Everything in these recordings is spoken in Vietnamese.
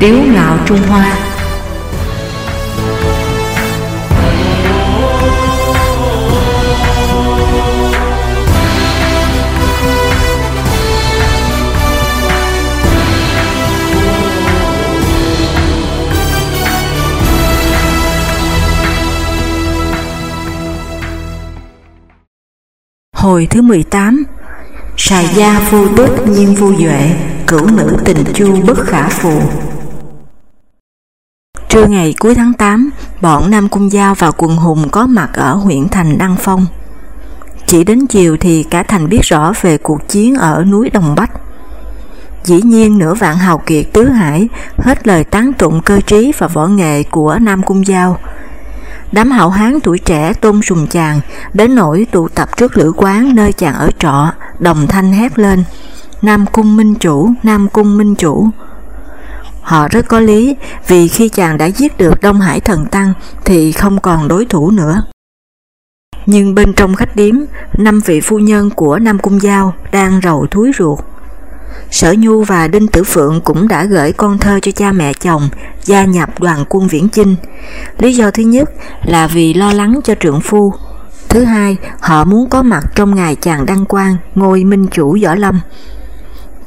Tiếu ngạo Trung Hoa. Hồi thứ 18 Sài gia phu tước nhiên vô duệ Cửu nữ tình chu bất khả phù. Trưa ngày cuối tháng 8 Bọn Nam Cung Giao và quần hùng có mặt ở huyện thành Đăng Phong. Chỉ đến chiều thì cả thành biết rõ về cuộc chiến ở núi Đồng Bách. Dĩ nhiên nửa vạn hào kiệt tứ hải hết lời tán tụng cơ trí và võ nghệ của Nam Cung Giao. Đám hậu hán tuổi trẻ tôn sùng chàng, đến nỗi tụ tập trước lữ quán nơi chàng ở trọ, đồng thanh hét lên, Nam Cung Minh Chủ, Nam Cung Minh Chủ. Họ rất có lý, vì khi chàng đã giết được Đông Hải Thần Tăng thì không còn đối thủ nữa. Nhưng bên trong khách điếm, năm vị phu nhân của Nam Cung Giao đang rầu thúi ruột. Sở Nhu và Đinh Tử Phượng cũng đã gửi con thơ cho cha mẹ chồng gia nhập đoàn quân viễn chinh. Lý do thứ nhất là vì lo lắng cho trượng phu. Thứ hai, họ muốn có mặt trong ngày chàng đăng quang ngôi minh chủ võ lâm.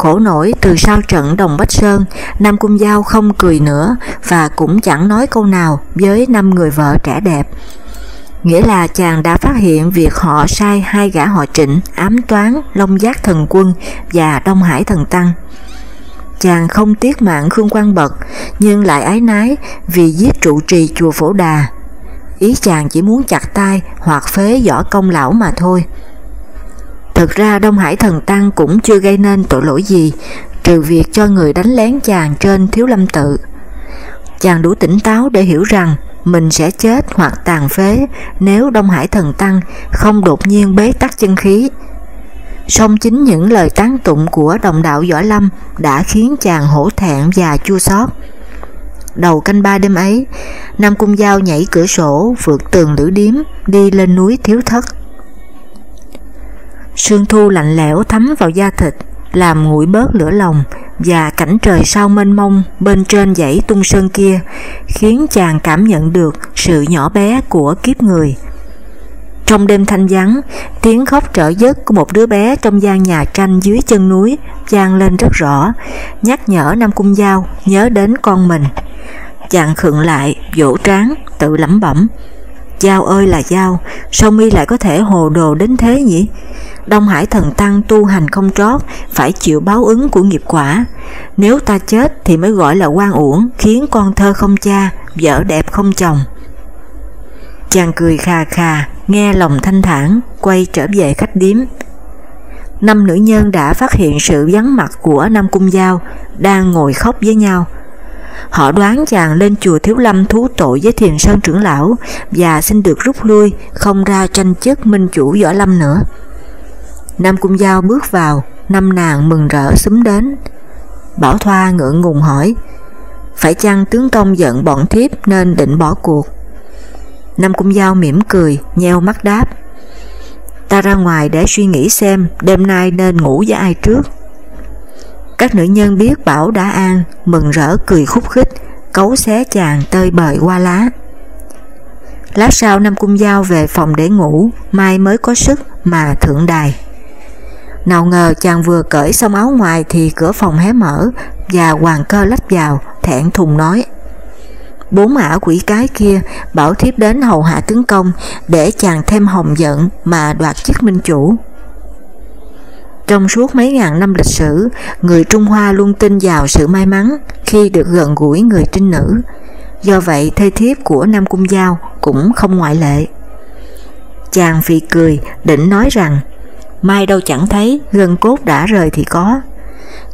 Khổ nổi từ sau trận Đồng Bách Sơn, Nam Cung Giao không cười nữa và cũng chẳng nói câu nào với năm người vợ trẻ đẹp nghĩa là chàng đã phát hiện việc họ sai hai gã họ trịnh ám toán Long Giác Thần Quân và Đông Hải Thần Tăng. Chàng không tiếc mạng Khương Quang Bật nhưng lại ái nái vì giết trụ trì chùa Phổ Đà. Ý chàng chỉ muốn chặt tay hoặc phế võ công lão mà thôi. Thực ra Đông Hải Thần Tăng cũng chưa gây nên tội lỗi gì trừ việc cho người đánh lén chàng trên thiếu lâm tự. Chàng đủ tỉnh táo để hiểu rằng mình sẽ chết hoặc tàn phế nếu Đông Hải Thần Tăng không đột nhiên bế tắc chân khí. Song chính những lời tán tụng của đồng đạo Võ Lâm đã khiến chàng hổ thẹn và chua xót. Đầu canh ba đêm ấy, Nam Cung Giao nhảy cửa sổ vượt tường lữ điếm đi lên núi thiếu thất. Sương thu lạnh lẽo thấm vào da thịt, làm nguội bớt lửa lòng và cảnh trời sao mênh mông bên trên dãy tung sơn kia khiến chàng cảm nhận được sự nhỏ bé của kiếp người. Trong đêm thanh vắng, tiếng khóc trở giấc của một đứa bé trong gian nhà tranh dưới chân núi vang lên rất rõ, nhắc nhở Nam Cung Giao nhớ đến con mình. Chàng khựng lại, vỗ trán, tự lẩm bẩm. Giao ơi là Giao, sao mi lại có thể hồ đồ đến thế nhỉ? Đông Hải Thần Tăng tu hành không trót, phải chịu báo ứng của nghiệp quả. Nếu ta chết thì mới gọi là quan uổng, khiến con thơ không cha, vợ đẹp không chồng. Chàng cười khà khà, nghe lòng thanh thản, quay trở về khách điếm. Năm nữ nhân đã phát hiện sự vắng mặt của Nam Cung Giao, đang ngồi khóc với nhau. Họ đoán chàng lên chùa Thiếu Lâm thú tội với thiền sơn trưởng lão và xin được rút lui, không ra tranh chức minh chủ võ lâm nữa. Nam Cung Giao bước vào, năm nàng mừng rỡ xúm đến. Bảo Thoa ngượng ngùng hỏi, phải chăng tướng công giận bọn thiếp nên định bỏ cuộc? Nam Cung Giao mỉm cười, nheo mắt đáp, ta ra ngoài để suy nghĩ xem đêm nay nên ngủ với ai trước. Các nữ nhân biết Bảo đã an, mừng rỡ cười khúc khích, cấu xé chàng tơi bời qua lá. Lát sau Nam Cung Giao về phòng để ngủ, mai mới có sức mà thượng đài. Nào ngờ chàng vừa cởi xong áo ngoài thì cửa phòng hé mở và hoàng cơ lách vào, thẹn thùng nói Bốn ả quỷ cái kia bảo thiếp đến hầu hạ tướng công để chàng thêm hồng giận mà đoạt chức minh chủ. Trong suốt mấy ngàn năm lịch sử, người Trung Hoa luôn tin vào sự may mắn khi được gần gũi người trinh nữ. Do vậy, thê thiếp của Nam Cung Giao cũng không ngoại lệ. Chàng phì cười, định nói rằng mai đâu chẳng thấy, gần cốt đã rời thì có.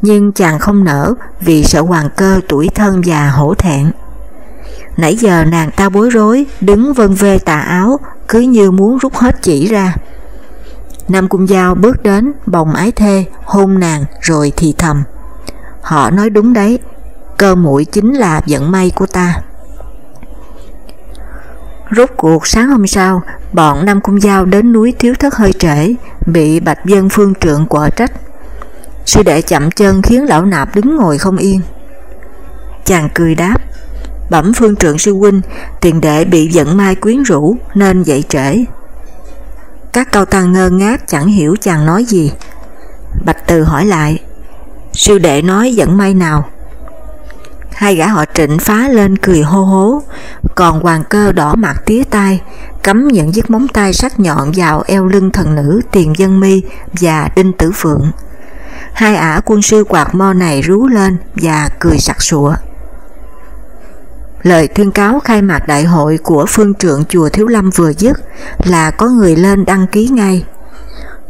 Nhưng chàng không nở vì sợ hoàng cơ tuổi thân và hổ thẹn. Nãy giờ nàng ta bối rối, đứng vân vê tà áo, cứ như muốn rút hết chỉ ra. Nam Cung Giao bước đến, bồng ái thê, hôn nàng rồi thì thầm. Họ nói đúng đấy, cơ muội chính là vận may của ta. Rốt cuộc sáng hôm sau, bọn Nam Cung Giao đến núi Thiếu Thất hơi trễ, bị Bạch Dân Phương Trượng quở trách. Sư đệ chậm chân khiến lão nạp đứng ngồi không yên. chàng cười đáp Bẩm phương trượng sư huynh Tiền đệ bị giận mai quyến rũ Nên dậy trễ các cao tăng ngơ ngác chẳng hiểu chàng nói gì. Bạch Từ hỏi lại, Sư đệ nói dẫn may nào? Hai gã họ trịnh phá lên cười hô hố, Còn hoàng cơ đỏ mặt tía tai Cấm những chiếc móng tay sắc nhọn vào eo lưng thần nữ Tiền Dân Mi và Đinh Tử Phượng. Hai ả quân sư quạt mo này rú lên và cười sặc sụa. Lời tuyên cáo khai mạc đại hội của phương trượng chùa Thiếu Lâm vừa dứt là có người lên đăng ký ngay.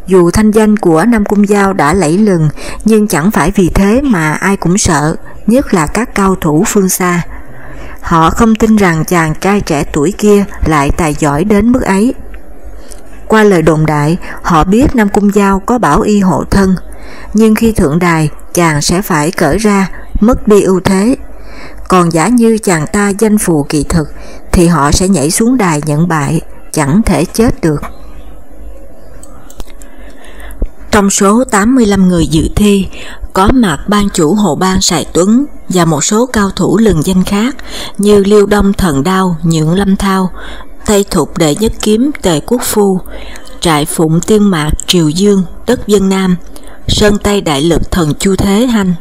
Dù thanh danh của Nam Cung Giao đã lẫy lừng nhưng chẳng phải vì thế mà ai cũng sợ, nhất là các cao thủ phương xa. Họ không tin rằng chàng trai trẻ tuổi kia lại tài giỏi đến mức ấy. Qua lời đồn đại, họ biết Nam Cung Giao có bảo y hộ thân, nhưng khi thượng đài chàng sẽ phải cởi ra, mất đi ưu thế còn giả như chàng ta danh phù kỳ thực thì họ sẽ nhảy xuống đài nhận bại, chẳng thể chết được. Trong số 85 người dự thi, có mặt ban chủ hộ ban Sài Tuấn và một số cao thủ lừng danh khác như Liêu Đông Thần Đao, Nhượng Lâm Thao, Tây Thục Đệ Nhất Kiếm Tề Quốc Phu, Trại Phụng Tiên Mạc Triều Dương, Đất Dân Nam, Sơn Tây Đại Lực Thần Chu Thế Hanh.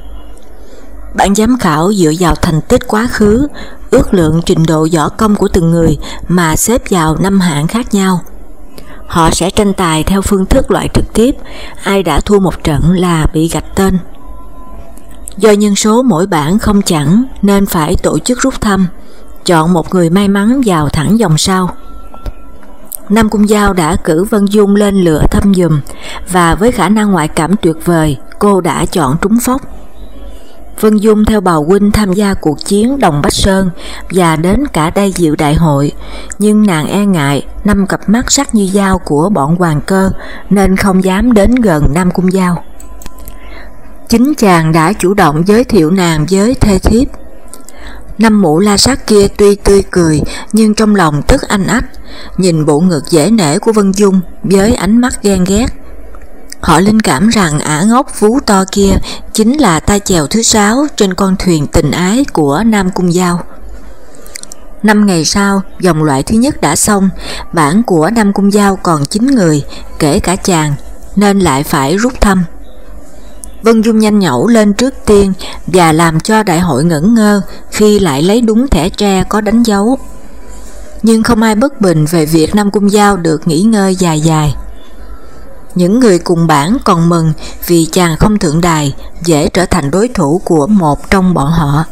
Bản giám khảo dựa vào thành tích quá khứ, ước lượng trình độ võ công của từng người mà xếp vào năm hạng khác nhau. Họ sẽ tranh tài theo phương thức loại trực tiếp, ai đã thua một trận là bị gạch tên. Do nhân số mỗi bảng không chẳng nên phải tổ chức rút thăm, chọn một người may mắn vào thẳng dòng sau. Nam Cung Giao đã cử Vân Dung lên lựa thăm dùm và với khả năng ngoại cảm tuyệt vời, cô đã chọn trúng phóc. Vân Dung theo bào huynh tham gia cuộc chiến Đồng Bách Sơn và đến cả đây dự đại hội, nhưng nàng e ngại năm cặp mắt sắc như dao của bọn hoàng cơ nên không dám đến gần Nam Cung Giao. Chính chàng đã chủ động giới thiệu nàng với thê thiếp. Năm mũ la sát kia tuy tươi cười nhưng trong lòng tức anh ách, nhìn bộ ngực dễ nể của Vân Dung với ánh mắt ghen ghét, Họ linh cảm rằng ả ngốc vú to kia chính là tay chèo thứ sáu trên con thuyền tình ái của Nam Cung Giao. Năm ngày sau, dòng loại thứ nhất đã xong, bản của Nam Cung Giao còn 9 người, kể cả chàng, nên lại phải rút thăm. Vân Dung nhanh nhẩu lên trước tiên và làm cho đại hội ngẩn ngơ khi lại lấy đúng thẻ tre có đánh dấu. Nhưng không ai bất bình về việc Nam Cung Giao được nghỉ ngơi dài dài. Những người cùng bản còn mừng vì chàng không thượng đài dễ trở thành đối thủ của một trong bọn họ.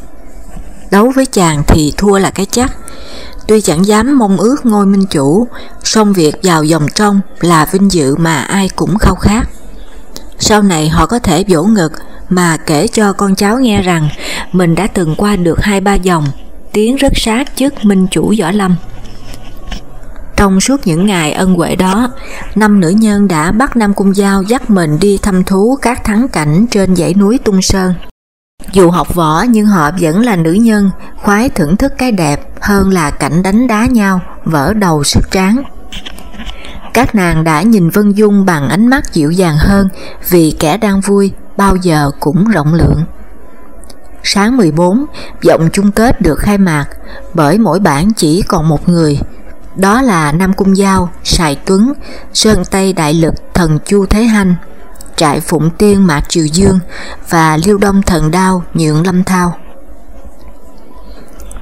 Đấu với chàng thì thua là cái chắc. Tuy chẳng dám mong ước ngôi minh chủ, song việc vào dòng trong là vinh dự mà ai cũng khao khát. Sau này họ có thể vỗ ngực mà kể cho con cháu nghe rằng mình đã từng qua được hai ba dòng, tiến rất sát trước minh chủ võ lâm. Trong suốt những ngày ân huệ đó, năm nữ nhân đã bắt Nam Cung Giao dắt mình đi thăm thú các thắng cảnh trên dãy núi Tung Sơn. Dù học võ nhưng họ vẫn là nữ nhân, khoái thưởng thức cái đẹp hơn là cảnh đánh đá nhau, vỡ đầu sức tráng. Các nàng đã nhìn Vân Dung bằng ánh mắt dịu dàng hơn vì kẻ đang vui bao giờ cũng rộng lượng. Sáng 14, vòng chung kết được khai mạc bởi mỗi bản chỉ còn một người, đó là Nam Cung Giao, Sài Tuấn, Sơn Tây Đại Lực Thần Chu Thế Hanh, Trại Phụng Tiên Mạc Triều Dương và Liêu Đông Thần Đao Nhượng Lâm Thao.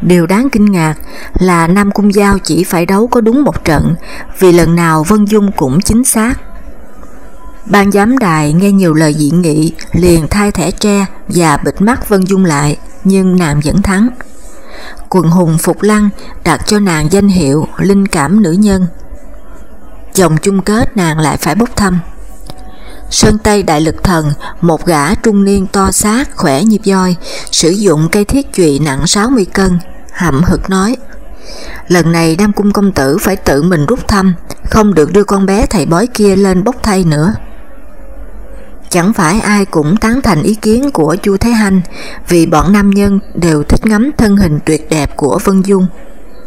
Điều đáng kinh ngạc là Nam Cung Giao chỉ phải đấu có đúng một trận vì lần nào Vân Dung cũng chính xác. Ban giám đài nghe nhiều lời dị nghị liền thay thẻ tre và bịt mắt Vân Dung lại nhưng nàng vẫn thắng quần hùng Phục Lăng đặt cho nàng danh hiệu linh cảm nữ nhân. Dòng chung kết nàng lại phải bốc thăm. Sơn Tây Đại Lực Thần, một gã trung niên to xác, khỏe như voi, sử dụng cây thiết chùy nặng 60 cân, hậm hực nói Lần này Nam Cung Công Tử phải tự mình rút thăm, không được đưa con bé thầy bói kia lên bốc thay nữa. Chẳng phải ai cũng tán thành ý kiến của Chu Thế Hanh vì bọn nam nhân đều thích ngắm thân hình tuyệt đẹp của Vân Dung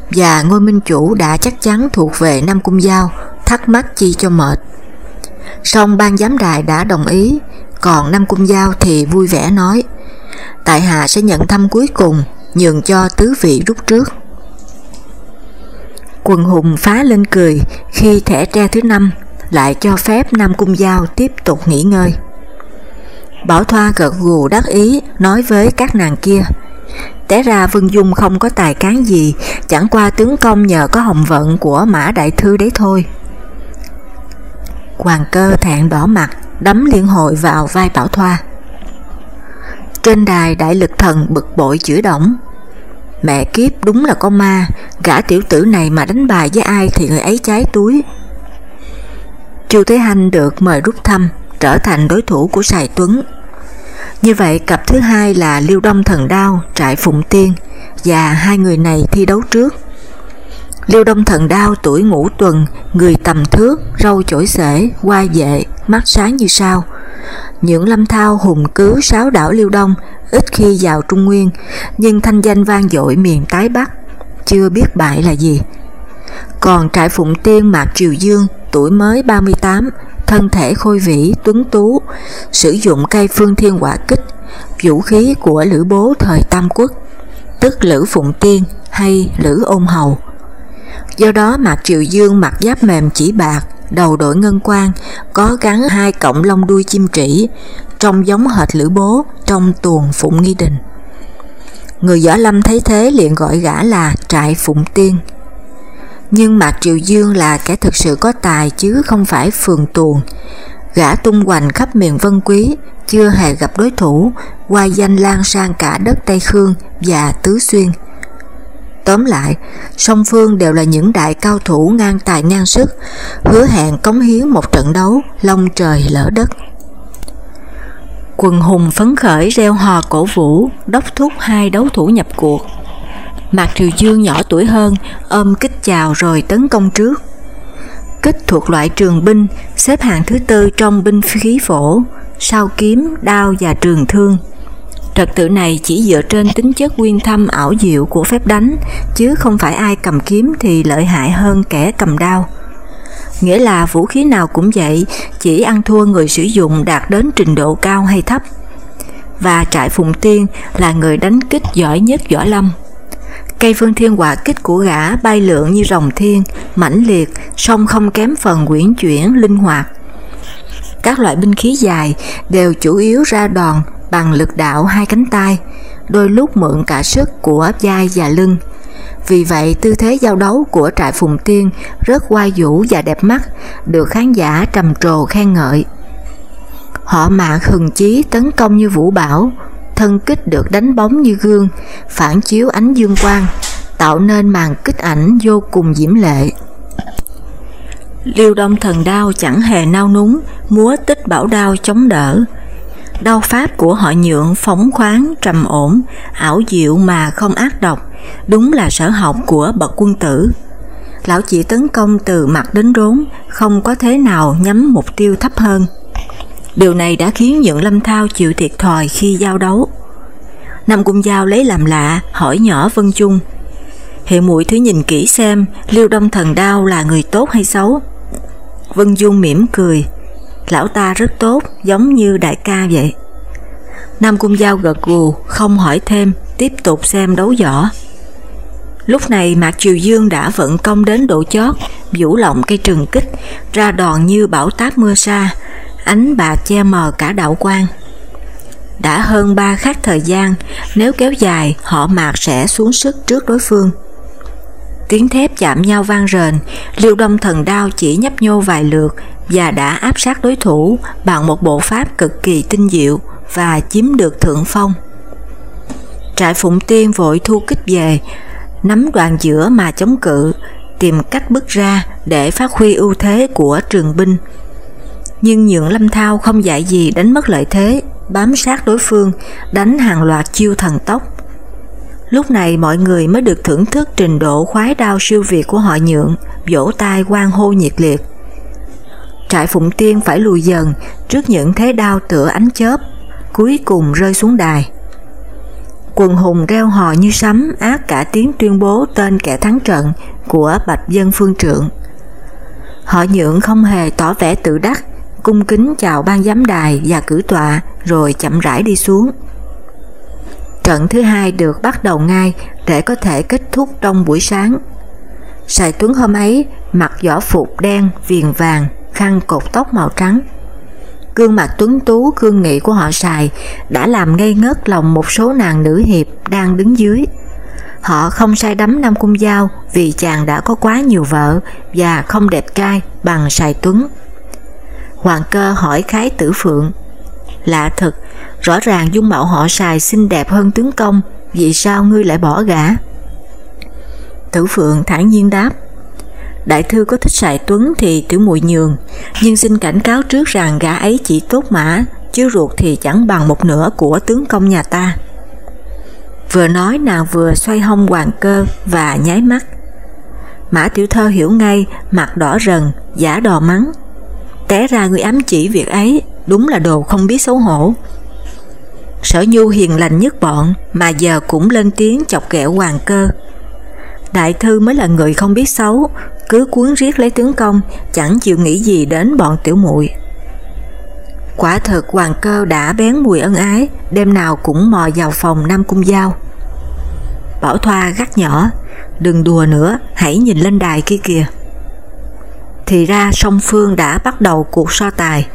và ngôi minh chủ đã chắc chắn thuộc về Nam Cung Giao, thắc mắc chi cho mệt. Song ban giám đài đã đồng ý, còn Nam Cung Giao thì vui vẻ nói Tại hạ sẽ nhận thăm cuối cùng nhường cho tứ vị rút trước. Quần hùng phá lên cười khi thẻ tre thứ năm lại cho phép Nam Cung Giao tiếp tục nghỉ ngơi. Bảo Thoa gật gù đắc ý, nói với các nàng kia. Té ra Vân Dung không có tài cán gì, Chẳng qua tướng công nhờ có hồng vận của Mã Đại Thư đấy thôi. Hoàng cơ thẹn đỏ mặt, Đấm liên hội vào vai Bảo Thoa. Trên đài đại lực thần bực bội chửi động Mẹ kiếp, đúng là con ma, Gã tiểu tử này mà đánh bài với ai Thì người ấy cháy túi. Chu Thế Hanh được mời rút thăm, Trở thành đối thủ của Sài Tuấn như vậy cặp thứ hai là Liêu Đông Thần Đao, Trại Phụng Tiên và hai người này thi đấu trước. Liêu Đông Thần Đao tuổi ngũ tuần, người tầm thước, râu chổi xể, qua vệ, mắt sáng như sao. Những lâm thao hùng cứ sáu đảo Liêu Đông, ít khi vào Trung Nguyên, nhưng thanh danh vang dội miền tái Bắc, chưa biết bại là gì. Còn trại Phụng Tiên Mạc Triều Dương, tuổi mới 38, thân thể khôi vĩ, tuấn tú, sử dụng cây phương thiên quả kích, vũ khí của Lữ Bố thời Tam Quốc, tức Lữ Phụng Tiên hay Lữ Ôn Hầu. Do đó Mạc Triều Dương mặc giáp mềm chỉ bạc, đầu đội ngân quan, có gắn hai cọng lông đuôi chim trĩ, trông giống hệt Lữ Bố trong tuồng Phụng Nghi Đình. Người võ lâm thấy thế liền gọi gã là Trại Phụng Tiên. Nhưng Mạc Triệu Dương là kẻ thực sự có tài chứ không phải phường tuồng. Gã tung hoành khắp miền Vân Quý, chưa hề gặp đối thủ, qua danh lan sang cả đất Tây Khương và Tứ Xuyên. Tóm lại, song phương đều là những đại cao thủ ngang tài ngang sức, hứa hẹn cống hiến một trận đấu long trời lỡ đất. Quần hùng phấn khởi reo hò cổ vũ, đốc thúc hai đấu thủ nhập cuộc. Mạc Triều Dương nhỏ tuổi hơn, ôm kích chào rồi tấn công trước. Kích thuộc loại trường binh, xếp hạng thứ tư trong binh khí phổ, sau kiếm, đao và trường thương. Trật tự này chỉ dựa trên tính chất nguyên thâm ảo diệu của phép đánh, chứ không phải ai cầm kiếm thì lợi hại hơn kẻ cầm đao. Nghĩa là vũ khí nào cũng vậy, chỉ ăn thua người sử dụng đạt đến trình độ cao hay thấp. Và trại Phùng Tiên là người đánh kích giỏi nhất võ lâm. Cây phương thiên hỏa kích của gã bay lượn như rồng thiên, mãnh liệt, song không kém phần quyển chuyển, linh hoạt. Các loại binh khí dài đều chủ yếu ra đòn bằng lực đạo hai cánh tay, đôi lúc mượn cả sức của vai và lưng. Vì vậy, tư thế giao đấu của trại Phùng Tiên rất oai vũ và đẹp mắt, được khán giả trầm trồ khen ngợi. Họ mạng hừng chí tấn công như vũ bảo, thân kích được đánh bóng như gương, phản chiếu ánh dương quang, tạo nên màn kích ảnh vô cùng diễm lệ. Liêu đông thần đao chẳng hề nao núng, múa tích bảo đao chống đỡ. Đao pháp của họ nhượng phóng khoáng, trầm ổn, ảo diệu mà không ác độc, đúng là sở học của bậc quân tử. Lão chỉ tấn công từ mặt đến rốn, không có thế nào nhắm mục tiêu thấp hơn. Điều này đã khiến Nhượng Lâm Thao chịu thiệt thòi khi giao đấu. Nam Cung Giao lấy làm lạ, hỏi nhỏ Vân Trung. hệ mũi thứ nhìn kỹ xem Liêu Đông Thần Đao là người tốt hay xấu. Vân Dung mỉm cười, lão ta rất tốt, giống như đại ca vậy. Nam Cung Giao gật gù, không hỏi thêm, tiếp tục xem đấu võ. Lúc này Mạc Triều Dương đã vận công đến độ chót, vũ lộng cây trừng kích, ra đòn như bão táp mưa sa, ánh bạc che mờ cả đạo quan. Đã hơn ba khắc thời gian, nếu kéo dài, họ mạc sẽ xuống sức trước đối phương. Tiếng thép chạm nhau vang rền, liêu đông thần đao chỉ nhấp nhô vài lượt và đã áp sát đối thủ bằng một bộ pháp cực kỳ tinh diệu và chiếm được thượng phong. Trại Phụng Tiên vội thu kích về, nắm đoàn giữa mà chống cự, tìm cách bước ra để phát huy ưu thế của trường binh nhưng Nhượng Lâm Thao không dạy gì đánh mất lợi thế, bám sát đối phương, đánh hàng loạt chiêu thần tốc. Lúc này mọi người mới được thưởng thức trình độ khoái đao siêu việt của họ Nhượng, vỗ tay quan hô nhiệt liệt. Trại Phụng Tiên phải lùi dần trước những thế đao tựa ánh chớp, cuối cùng rơi xuống đài. Quần hùng reo hò như sấm ác cả tiếng tuyên bố tên kẻ thắng trận của Bạch Dân Phương Trượng. Họ nhượng không hề tỏ vẻ tự đắc cung kính chào ban giám đài và cử tọa rồi chậm rãi đi xuống. Trận thứ hai được bắt đầu ngay để có thể kết thúc trong buổi sáng. Sài Tuấn hôm ấy mặc võ phục đen, viền vàng, khăn cột tóc màu trắng. Gương mặt tuấn tú cương nghị của họ Sài đã làm ngây ngất lòng một số nàng nữ hiệp đang đứng dưới. Họ không sai đắm Nam Cung Giao vì chàng đã có quá nhiều vợ và không đẹp trai bằng Sài Tuấn. Hoàng cơ hỏi Khái Tử Phượng Lạ thật, rõ ràng dung mạo họ Sài xinh đẹp hơn tướng công, vì sao ngươi lại bỏ gã? Tử Phượng thản nhiên đáp Đại thư có thích Sài Tuấn thì tiểu muội nhường, nhưng xin cảnh cáo trước rằng gã ấy chỉ tốt mã, chứ ruột thì chẳng bằng một nửa của tướng công nhà ta. Vừa nói nàng vừa xoay hông hoàng cơ và nháy mắt. Mã tiểu thơ hiểu ngay, mặt đỏ rần, giả đò mắng. Té ra người ám chỉ việc ấy, đúng là đồ không biết xấu hổ. Sở Nhu hiền lành nhất bọn mà giờ cũng lên tiếng chọc ghẹo hoàng cơ. Đại thư mới là người không biết xấu, cứ cuốn riết lấy tướng công, chẳng chịu nghĩ gì đến bọn tiểu muội. Quả thật hoàng cơ đã bén mùi ân ái, đêm nào cũng mò vào phòng Nam Cung Giao. Bảo Thoa gắt nhỏ, đừng đùa nữa, hãy nhìn lên đài kia kìa. Thì ra song phương đã bắt đầu cuộc so tài.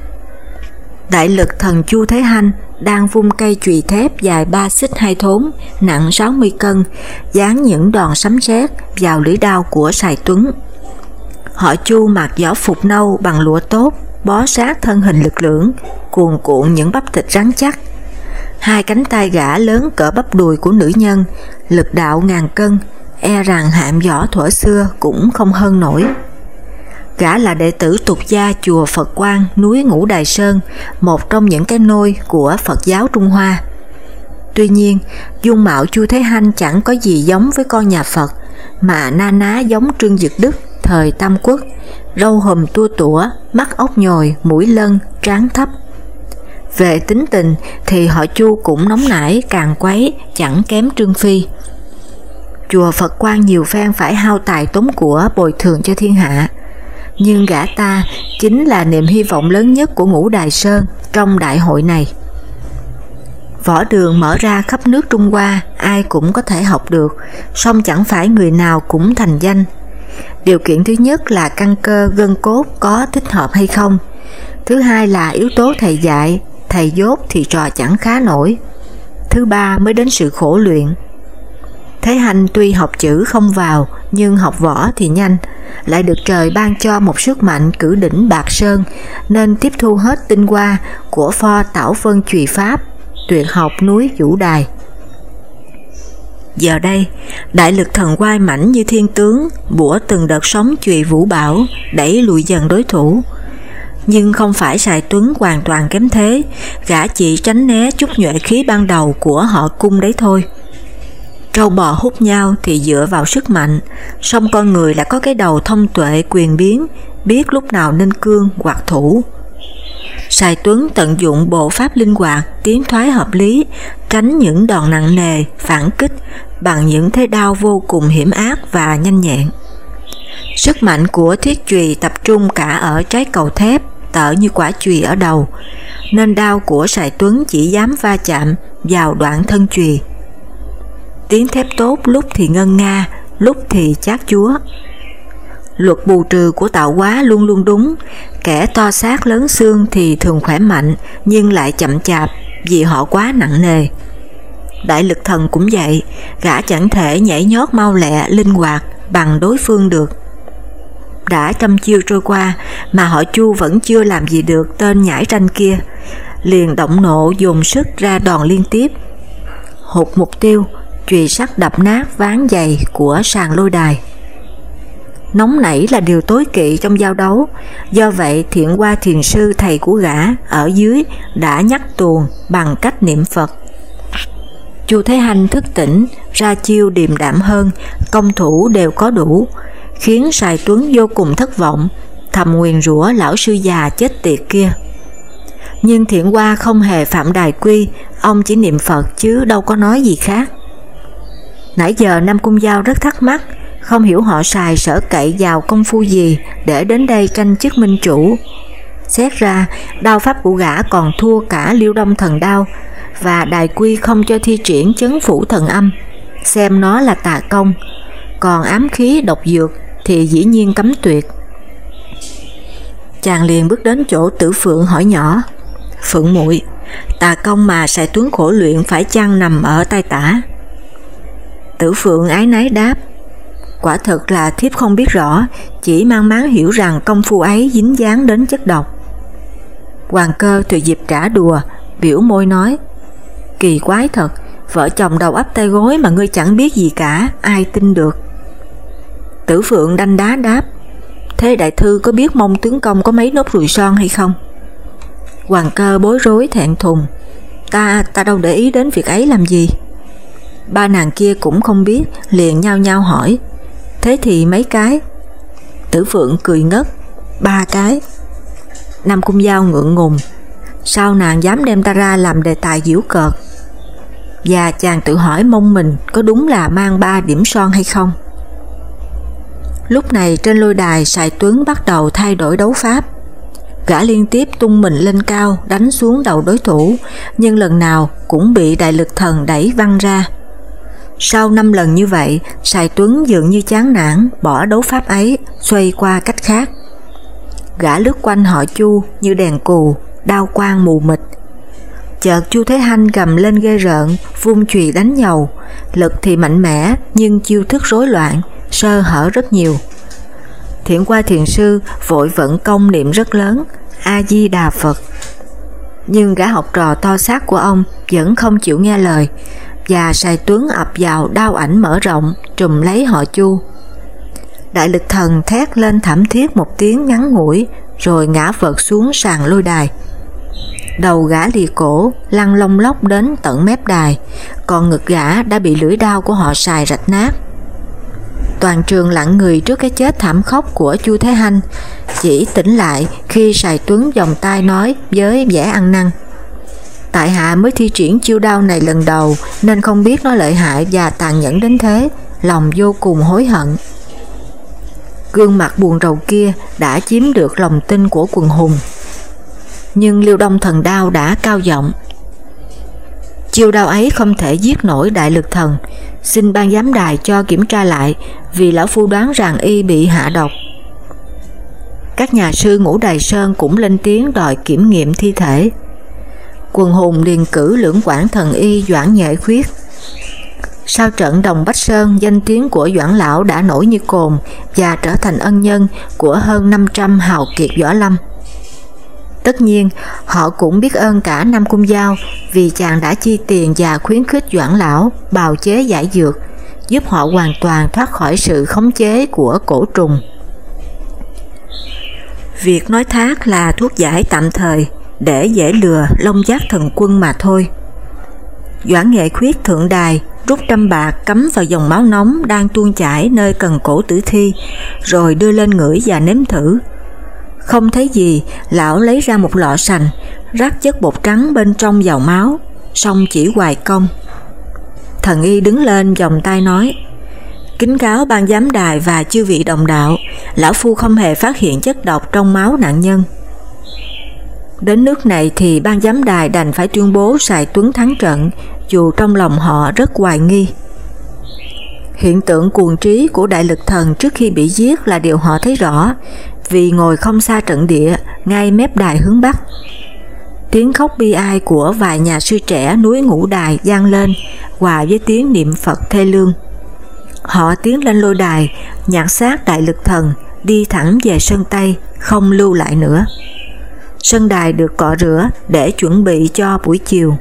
Đại lực thần Chu Thế Hanh đang vung cây chùy thép dài 3 xích hai thốn, nặng 60 cân, dán những đòn sấm sét vào lưỡi đao của Sài Tuấn. Họ Chu mặc giỏ phục nâu bằng lụa tốt, bó sát thân hình lực lưỡng, cuồn cuộn những bắp thịt rắn chắc. Hai cánh tay gã lớn cỡ bắp đùi của nữ nhân, lực đạo ngàn cân, e rằng hạm giỏ thuở xưa cũng không hơn nổi. Gã là đệ tử tục gia chùa Phật Quang núi Ngũ Đài Sơn, một trong những cái nôi của Phật giáo Trung Hoa. Tuy nhiên, dung mạo Chu Thế Hanh chẳng có gì giống với con nhà Phật, mà na ná giống Trương Dực Đức thời Tam Quốc, râu hùm tua tủa, mắt ốc nhồi, mũi lân, trán thấp. Về tính tình thì họ Chu cũng nóng nảy, càng quấy, chẳng kém Trương Phi. Chùa Phật Quang nhiều phen phải hao tài tốn của bồi thường cho thiên hạ, nhưng gã ta chính là niềm hy vọng lớn nhất của ngũ Đài Sơn trong đại hội này. Võ đường mở ra khắp nước Trung Hoa, ai cũng có thể học được, song chẳng phải người nào cũng thành danh. Điều kiện thứ nhất là căn cơ gân cốt có thích hợp hay không. Thứ hai là yếu tố thầy dạy, thầy dốt thì trò chẳng khá nổi. Thứ ba mới đến sự khổ luyện. Thế Hành tuy học chữ không vào, nhưng học võ thì nhanh, lại được trời ban cho một sức mạnh cử đỉnh Bạc Sơn, nên tiếp thu hết tinh hoa của pho tảo phân trùy Pháp, tuyệt học núi Vũ Đài. Giờ đây, đại lực thần quay mảnh như thiên tướng, bủa từng đợt sóng chùy vũ bảo, đẩy lùi dần đối thủ. Nhưng không phải Sài Tuấn hoàn toàn kém thế, gã chỉ tránh né chút nhuệ khí ban đầu của họ cung đấy thôi. Trâu bò hút nhau thì dựa vào sức mạnh, song con người lại có cái đầu thông tuệ quyền biến, biết lúc nào nên cương hoặc thủ. Sài Tuấn tận dụng bộ pháp linh hoạt, tiến thoái hợp lý, tránh những đòn nặng nề, phản kích bằng những thế đao vô cùng hiểm ác và nhanh nhẹn. Sức mạnh của thiết chùy tập trung cả ở trái cầu thép, tở như quả chùy ở đầu, nên đao của Sài Tuấn chỉ dám va chạm vào đoạn thân chùy tiếng thép tốt lúc thì ngân nga, lúc thì chát chúa. Luật bù trừ của tạo hóa luôn luôn đúng, kẻ to xác lớn xương thì thường khỏe mạnh nhưng lại chậm chạp vì họ quá nặng nề. Đại lực thần cũng vậy, gã chẳng thể nhảy nhót mau lẹ, linh hoạt bằng đối phương được. Đã trăm chiêu trôi qua mà họ Chu vẫn chưa làm gì được tên nhảy tranh kia, liền động nộ dùng sức ra đòn liên tiếp. Hụt mục tiêu, chùy sắt đập nát ván dày của sàn lôi đài. Nóng nảy là điều tối kỵ trong giao đấu, do vậy thiện qua thiền sư thầy của gã ở dưới đã nhắc tuồng bằng cách niệm Phật. Chu Thế Hành thức tỉnh, ra chiêu điềm đạm hơn, công thủ đều có đủ, khiến Sài Tuấn vô cùng thất vọng, thầm nguyền rủa lão sư già chết tiệt kia. Nhưng thiện qua không hề phạm đài quy, ông chỉ niệm Phật chứ đâu có nói gì khác. Nãy giờ Nam Cung Giao rất thắc mắc, không hiểu họ xài sở cậy vào công phu gì để đến đây tranh chức minh chủ. Xét ra, đao pháp của gã còn thua cả liêu đông thần đao, và đài quy không cho thi triển chấn phủ thần âm, xem nó là tà công, còn ám khí độc dược thì dĩ nhiên cấm tuyệt. Chàng liền bước đến chỗ tử phượng hỏi nhỏ, Phượng muội tà công mà sài tuấn khổ luyện phải chăng nằm ở tay tả? Tử phượng ái nái đáp, quả thật là thiếp không biết rõ, chỉ mang máng hiểu rằng công phu ấy dính dáng đến chất độc. Hoàng cơ tùy dịp trả đùa, biểu môi nói, kỳ quái thật, vợ chồng đầu ấp tay gối mà ngươi chẳng biết gì cả, ai tin được. Tử Phượng đanh đá đáp, thế đại thư có biết mong tướng công có mấy nốt ruồi son hay không? Hoàng cơ bối rối thẹn thùng, ta, ta đâu để ý đến việc ấy làm gì? Ba nàng kia cũng không biết, liền nhau nhau hỏi, thế thì mấy cái? Tử Phượng cười ngất, ba cái. Nam Cung Giao ngượng ngùng, sao nàng dám đem ta ra làm đề tài giễu cợt? Và chàng tự hỏi mong mình có đúng là mang ba điểm son hay không? Lúc này trên lôi đài Sài Tuấn bắt đầu thay đổi đấu pháp. Gã liên tiếp tung mình lên cao đánh xuống đầu đối thủ, nhưng lần nào cũng bị đại lực thần đẩy văng ra. Sau năm lần như vậy, Sài Tuấn dường như chán nản, bỏ đấu pháp ấy, xoay qua cách khác. Gã lướt quanh họ Chu như đèn cù, đao quang mù mịt. Chợt Chu Thế Hanh gầm lên ghê rợn, vung chùy đánh nhầu, lực thì mạnh mẽ nhưng chiêu thức rối loạn, sơ hở rất nhiều. Thiện qua thiền sư vội vận công niệm rất lớn, A-di-đà Phật. Nhưng gã học trò to xác của ông vẫn không chịu nghe lời, và sài tướng ập vào đao ảnh mở rộng, trùm lấy họ chu. Đại lực thần thét lên thảm thiết một tiếng ngắn ngủi, rồi ngã vật xuống sàn lôi đài. Đầu gã lì cổ, lăn lông lóc đến tận mép đài, còn ngực gã đã bị lưỡi đao của họ xài rạch nát. Toàn trường lặng người trước cái chết thảm khốc của Chu Thế Hanh, chỉ tỉnh lại khi Sài Tuấn vòng tay nói với vẻ ăn năn. Tại hạ mới thi triển chiêu đao này lần đầu nên không biết nó lợi hại và tàn nhẫn đến thế, lòng vô cùng hối hận. Gương mặt buồn rầu kia đã chiếm được lòng tin của quần hùng. Nhưng liêu đông thần đao đã cao giọng. Chiêu đao ấy không thể giết nổi đại lực thần, xin ban giám đài cho kiểm tra lại vì lão phu đoán rằng y bị hạ độc. Các nhà sư ngũ đài sơn cũng lên tiếng đòi kiểm nghiệm thi thể. Quần hùng liền cử lưỡng quản thần y Doãn Nhệ Khuyết. Sau trận Đồng Bách Sơn, danh tiếng của Doãn Lão đã nổi như cồn và trở thành ân nhân của hơn 500 hào kiệt võ lâm. Tất nhiên, họ cũng biết ơn cả Nam Cung Giao vì chàng đã chi tiền và khuyến khích Doãn Lão bào chế giải dược, giúp họ hoàn toàn thoát khỏi sự khống chế của cổ trùng. Việc nói thác là thuốc giải tạm thời để dễ lừa Long giác thần quân mà thôi. Doãn nghệ khuyết thượng đài rút trăm bạc cắm vào dòng máu nóng đang tuôn chảy nơi cần cổ tử thi, rồi đưa lên ngửi và nếm thử. Không thấy gì, lão lấy ra một lọ sành, rắc chất bột trắng bên trong vào máu, xong chỉ hoài công. Thần y đứng lên vòng tay nói, Kính cáo ban giám đài và chư vị đồng đạo, lão phu không hề phát hiện chất độc trong máu nạn nhân. Đến nước này thì ban giám đài đành phải tuyên bố Sài Tuấn thắng trận, dù trong lòng họ rất hoài nghi. Hiện tượng cuồng trí của đại lực thần trước khi bị giết là điều họ thấy rõ, vì ngồi không xa trận địa, ngay mép đài hướng Bắc. Tiếng khóc bi ai của vài nhà sư trẻ núi ngũ đài gian lên, hòa với tiếng niệm Phật thê lương. Họ tiến lên lôi đài, nhạc xác đại lực thần, đi thẳng về sân Tây, không lưu lại nữa. Sân đài được cọ rửa để chuẩn bị cho buổi chiều.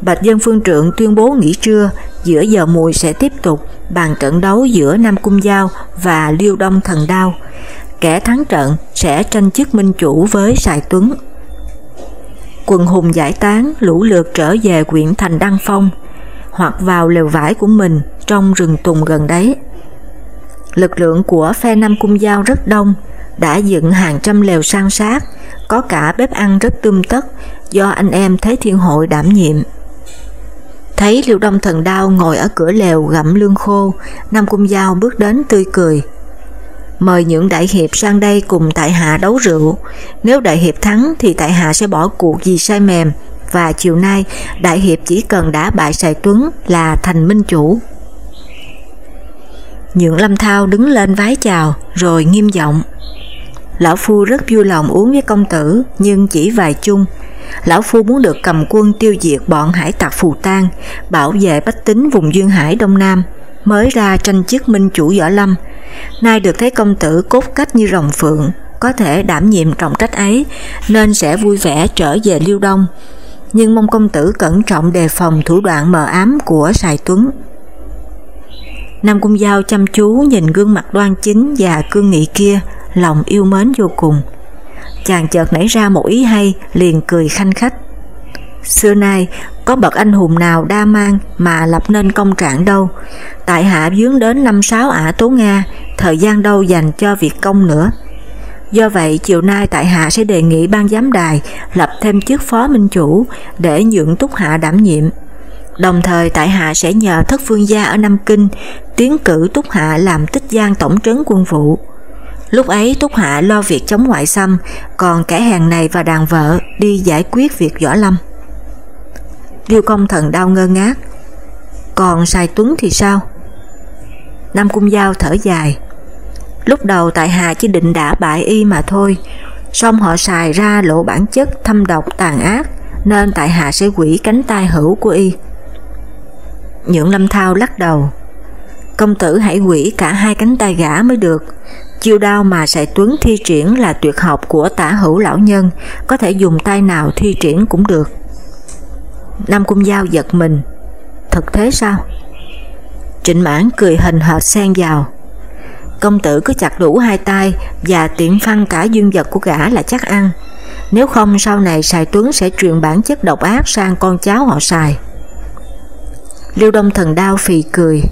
Bạch Dân Phương Trượng tuyên bố nghỉ trưa, giữa giờ mùi sẽ tiếp tục bàn trận đấu giữa Nam Cung Giao và Liêu Đông Thần Đao. Kẻ thắng trận sẽ tranh chức minh chủ với Sài Tuấn. Quần hùng giải tán lũ lượt trở về quyện thành Đăng Phong hoặc vào lều vải của mình trong rừng tùng gần đấy. Lực lượng của phe Nam Cung Giao rất đông, đã dựng hàng trăm lều san sát, có cả bếp ăn rất tươm tất do anh em Thế Thiên Hội đảm nhiệm. Thấy Liêu Đông Thần Đao ngồi ở cửa lều gặm lương khô, Nam Cung Giao bước đến tươi cười. Mời những đại hiệp sang đây cùng tại hạ đấu rượu, nếu đại hiệp thắng thì tại hạ sẽ bỏ cuộc vì sai mềm và chiều nay Đại Hiệp chỉ cần đã bại Sài Tuấn là thành minh chủ. Nhượng Lâm Thao đứng lên vái chào rồi nghiêm giọng. Lão Phu rất vui lòng uống với công tử nhưng chỉ vài chung. Lão Phu muốn được cầm quân tiêu diệt bọn hải tặc phù tang, bảo vệ bách tính vùng duyên hải Đông Nam, mới ra tranh chức minh chủ võ lâm. Nay được thấy công tử cốt cách như rồng phượng, có thể đảm nhiệm trọng trách ấy, nên sẽ vui vẻ trở về Liêu Đông. Nhưng mong công tử cẩn trọng đề phòng thủ đoạn mờ ám của Sài Tuấn. Nam Cung Giao chăm chú nhìn gương mặt đoan chính và cương nghị kia, lòng yêu mến vô cùng. Chàng chợt nảy ra một ý hay, liền cười khanh khách. Xưa nay, có bậc anh hùng nào đa mang mà lập nên công trạng đâu. Tại hạ dướng đến năm sáu ả tố Nga, thời gian đâu dành cho việc công nữa. Do vậy, chiều nay tại hạ sẽ đề nghị ban giám đài lập thêm chức phó minh chủ để nhượng túc hạ đảm nhiệm. Đồng thời tại hạ sẽ nhờ thất phương gia ở Nam Kinh tiến cử túc hạ làm tích giang tổng trấn quân vụ. Lúc ấy Túc Hạ lo việc chống ngoại xâm, còn kẻ hàng này và đàn vợ đi giải quyết việc võ lâm. liêu công thần đau ngơ ngác. Còn Sài Tuấn thì sao? Nam Cung Giao thở dài. Lúc đầu tại Hà chỉ định đã bại y mà thôi, song họ xài ra lộ bản chất thâm độc tàn ác, nên tại Hạ sẽ quỷ cánh tay hữu của y. Nhượng Lâm Thao lắc đầu. Công tử hãy quỷ cả hai cánh tay gã mới được. Chiêu đao mà Sài Tuấn thi triển là tuyệt học của tả hữu lão nhân, có thể dùng tay nào thi triển cũng được. Nam Cung Giao giật mình. Thật thế sao? Trịnh mãn cười hình hợp xen vào. Công tử cứ chặt đủ hai tay và tiện phân cả dương vật của gã là chắc ăn. Nếu không sau này Sài Tuấn sẽ truyền bản chất độc ác sang con cháu họ Sài. Liêu Đông Thần Đao phì cười.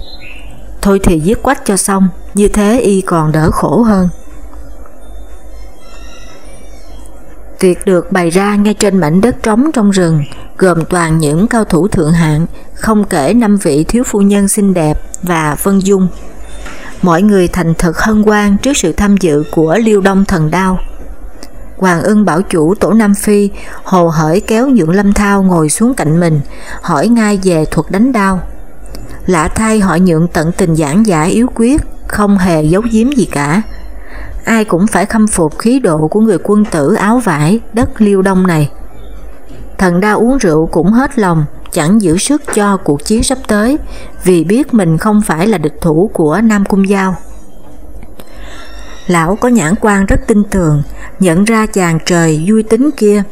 Thôi thì giết quách cho xong, như thế y còn đỡ khổ hơn. tuyệt được bày ra ngay trên mảnh đất trống trong rừng, gồm toàn những cao thủ thượng hạng, không kể năm vị thiếu phu nhân xinh đẹp và Vân Dung. Mọi người thành thật hân hoan trước sự tham dự của Liêu Đông Thần Đao. Hoàng ưng bảo chủ tổ Nam Phi hồ hởi kéo Nhượng Lâm Thao ngồi xuống cạnh mình, hỏi ngay về thuật đánh đao. Lạ thay họ Nhượng tận tình giảng giải yếu quyết, không hề giấu giếm gì cả. Ai cũng phải khâm phục khí độ của người quân tử áo vải đất liêu đông này. Thần đa uống rượu cũng hết lòng, chẳng giữ sức cho cuộc chiến sắp tới vì biết mình không phải là địch thủ của Nam Cung Giao. Lão có nhãn quan rất tinh tường, nhận ra chàng trời vui tính kia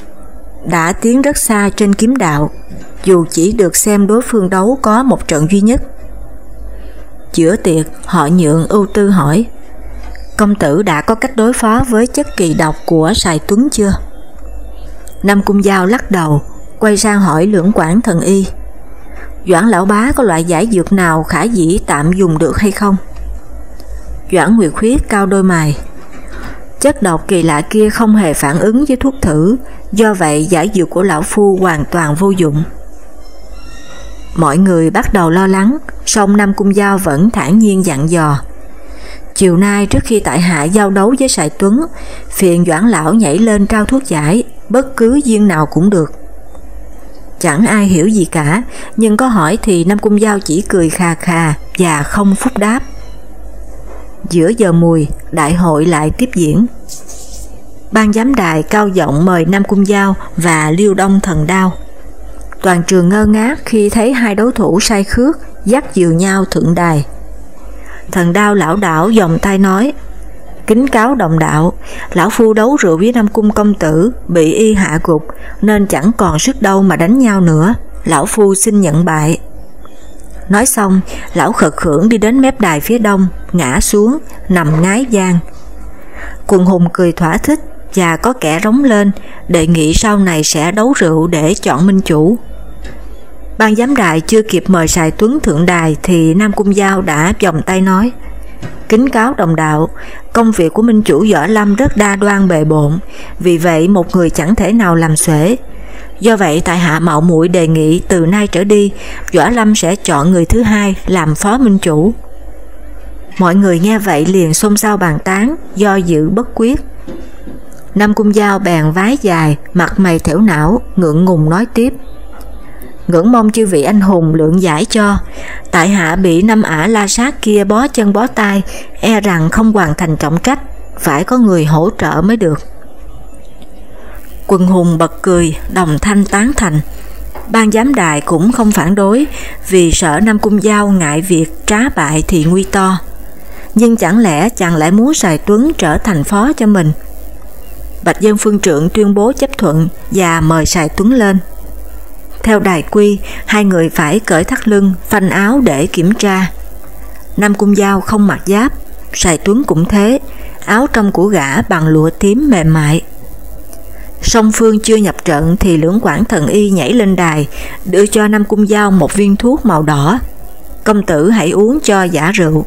đã tiến rất xa trên kiếm đạo, dù chỉ được xem đối phương đấu có một trận duy nhất. Giữa tiệc, họ nhượng ưu tư hỏi, công tử đã có cách đối phó với chất kỳ độc của Sài Tuấn chưa? Nam Cung Giao lắc đầu, quay sang hỏi lưỡng quản thần y. Doãn lão bá có loại giải dược nào khả dĩ tạm dùng được hay không? Doãn Nguyệt Khuyết cao đôi mày. Chất độc kỳ lạ kia không hề phản ứng với thuốc thử, do vậy giải dược của lão phu hoàn toàn vô dụng. Mọi người bắt đầu lo lắng, song Nam Cung Giao vẫn thản nhiên dặn dò. Chiều nay trước khi tại hạ giao đấu với Sài Tuấn, phiền Doãn Lão nhảy lên trao thuốc giải, bất cứ viên nào cũng được. Chẳng ai hiểu gì cả, nhưng có hỏi thì Nam Cung Giao chỉ cười khà khà và không phúc đáp. Giữa giờ mùi, đại hội lại tiếp diễn. Ban giám đài cao giọng mời Nam Cung Giao và Liêu Đông Thần Đao. Toàn trường ngơ ngác khi thấy hai đối thủ say khước dắt dìu nhau thượng đài. Thần Đao lão đảo dòng tay nói Kính cáo đồng đạo, lão phu đấu rượu với Nam Cung công tử, bị y hạ gục, nên chẳng còn sức đâu mà đánh nhau nữa, lão phu xin nhận bại. Nói xong, lão khật khưởng đi đến mép đài phía đông, ngã xuống, nằm ngái gian. Quần hùng cười thỏa thích và có kẻ rống lên, đề nghị sau này sẽ đấu rượu để chọn minh chủ. Ban giám đài chưa kịp mời Sài Tuấn thượng đài thì Nam Cung Giao đã vòng tay nói Kính cáo đồng đạo, công việc của Minh Chủ Võ Lâm rất đa đoan bề bộn, vì vậy một người chẳng thể nào làm xuể. Do vậy tại hạ mạo muội đề nghị từ nay trở đi, Võ Lâm sẽ chọn người thứ hai làm phó Minh Chủ. Mọi người nghe vậy liền xôn xao bàn tán, do dự bất quyết. Nam Cung Giao bèn vái dài, mặt mày thẻo não, ngượng ngùng nói tiếp. Ngưỡng mong chư vị anh hùng lượng giải cho, tại hạ bị năm ả la sát kia bó chân bó tay, e rằng không hoàn thành trọng trách, phải có người hỗ trợ mới được. Quần hùng bật cười, đồng thanh tán thành. Ban giám đại cũng không phản đối vì sợ Nam Cung Giao ngại việc trá bại thì nguy to. Nhưng chẳng lẽ chàng lại muốn Sài Tuấn trở thành phó cho mình? Bạch Dân Phương Trượng tuyên bố chấp thuận và mời Sài Tuấn lên. Theo đài quy, hai người phải cởi thắt lưng, phanh áo để kiểm tra. Nam Cung Giao không mặc giáp, Sài Tuấn cũng thế, áo trong của gã bằng lụa tím mềm mại. Song Phương chưa nhập trận thì lưỡng quản thần y nhảy lên đài, đưa cho Nam Cung Giao một viên thuốc màu đỏ. Công tử hãy uống cho giả rượu.